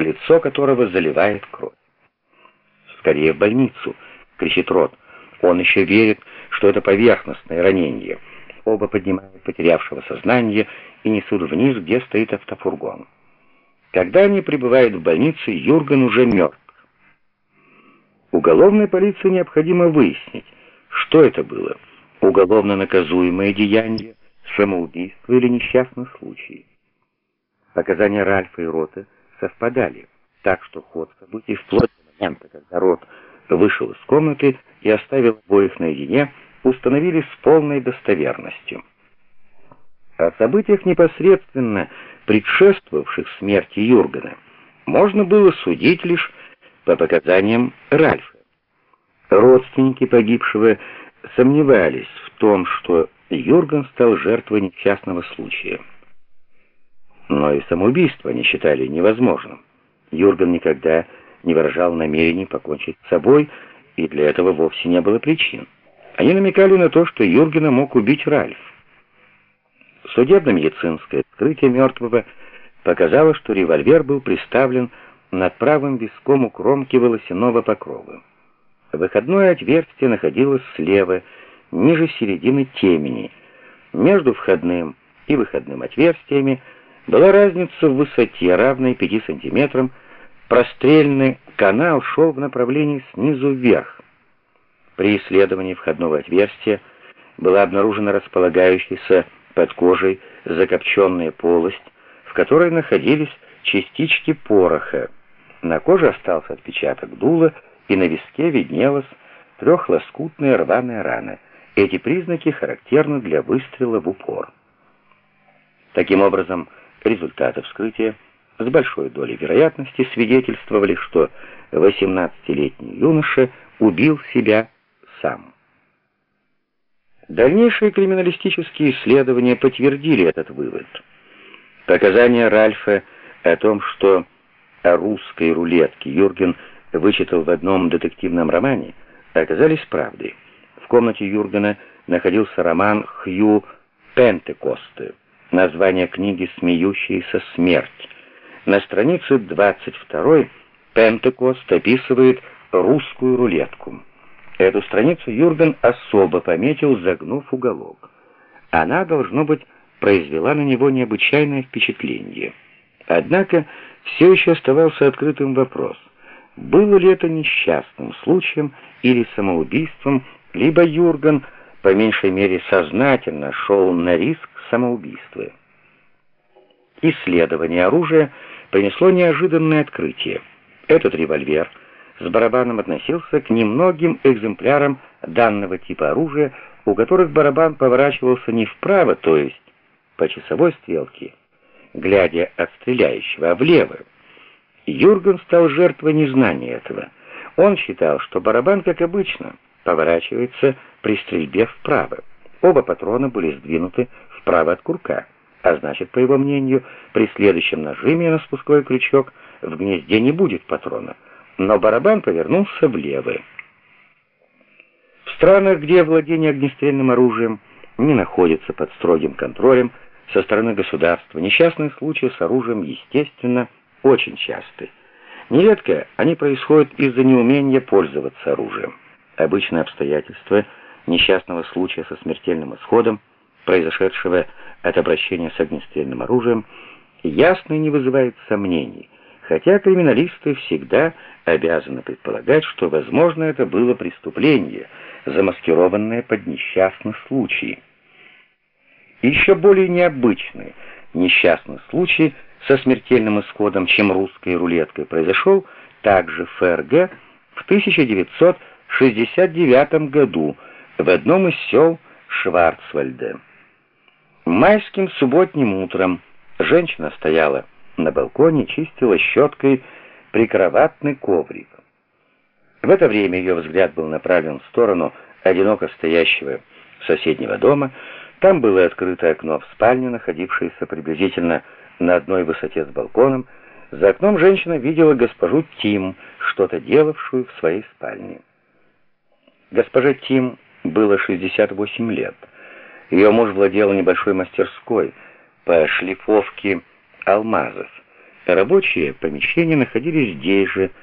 лицо которого заливает кровь. «Скорее в больницу!» — кричит Рот. Он еще верит, что это поверхностное ранение. Оба поднимают потерявшего сознание и несут вниз, где стоит автофургон. Когда они прибывают в больницу, Юрген уже мертв. Уголовной полиции необходимо выяснить, что это было, уголовно наказуемое деяние, самоубийство или несчастный случай. Показания Ральфа и Рота совпадали, так что ход событий вплоть до момента, когда Рот вышел из комнаты и оставил обоих наедине, установили с полной достоверностью. О событиях непосредственно предшествовавших смерти Юргена можно было судить лишь по показаниям Ральфа. Родственники погибшего сомневались в том, что Юрген стал жертвой несчастного случая. Но и самоубийство они считали невозможным. Юрген никогда не выражал намерений покончить с собой, и для этого вовсе не было причин. Они намекали на то, что Юргена мог убить Ральф. Судебно-медицинское вскрытие мертвого показало, что револьвер был приставлен над правым виском у кромки волосяного покрова. Выходное отверстие находилось слева, ниже середины темени. Между входным и выходным отверстиями была разница в высоте, равной 5 сантиметрам. Прострельный канал шел в направлении снизу вверх. При исследовании входного отверстия была обнаружена располагающаяся под кожей закопченная полость, в которой находились частички пороха. На коже остался отпечаток дула, и на виске виднелась трехлоскутная рваная рана. Эти признаки характерны для выстрела в упор. Таким образом, результаты вскрытия с большой долей вероятности свидетельствовали, что 18-летний юноша убил себя сам. Дальнейшие криминалистические исследования подтвердили этот вывод. Показания Ральфа о том, что о русской рулетке Юрген вычитал в одном детективном романе, оказались правдой. В комнате Юргена находился роман Хью Пентекосте, название книги «Смеющаяся смерть». На странице 22 Пентекост описывает русскую рулетку. Эту страницу Юрген особо пометил, загнув уголок. Она, должно быть, произвела на него необычайное впечатление. Однако все еще оставался открытым вопрос, было ли это несчастным случаем или самоубийством, либо Юрген, по меньшей мере сознательно, шел на риск самоубийства. Исследование оружия принесло неожиданное открытие. Этот револьвер — с барабаном относился к немногим экземплярам данного типа оружия, у которых барабан поворачивался не вправо, то есть по часовой стрелке, глядя от стреляющего, а влево. Юрген стал жертвой незнания этого. Он считал, что барабан, как обычно, поворачивается при стрельбе вправо. Оба патрона были сдвинуты вправо от курка, а значит, по его мнению, при следующем нажиме на спусковой крючок в гнезде не будет патрона — но барабан повернулся влево. В странах, где владение огнестрельным оружием не находится под строгим контролем со стороны государства, несчастные случаи с оружием, естественно, очень часты. Нередко они происходят из-за неумения пользоваться оружием. Обычное обстоятельство несчастного случая со смертельным исходом, произошедшего от обращения с огнестрельным оружием, ясно не вызывает сомнений, хотя криминалисты всегда обязаны предполагать, что, возможно, это было преступление, замаскированное под несчастный случай. Еще более необычный несчастный случай со смертельным исходом, чем русской рулеткой, произошел также в ФРГ в 1969 году в одном из сел Шварцвальда. Майским субботним утром женщина стояла на балконе, чистила щеткой прикроватный коврик. В это время ее взгляд был направлен в сторону одиноко стоящего соседнего дома. Там было открыто окно в спальню, находившееся приблизительно на одной высоте с балконом. За окном женщина видела госпожу Тим, что-то делавшую в своей спальне. Госпожа Тим было 68 лет. Ее муж владел небольшой мастерской по шлифовке алмазов. Рабочие помещения находились здесь же,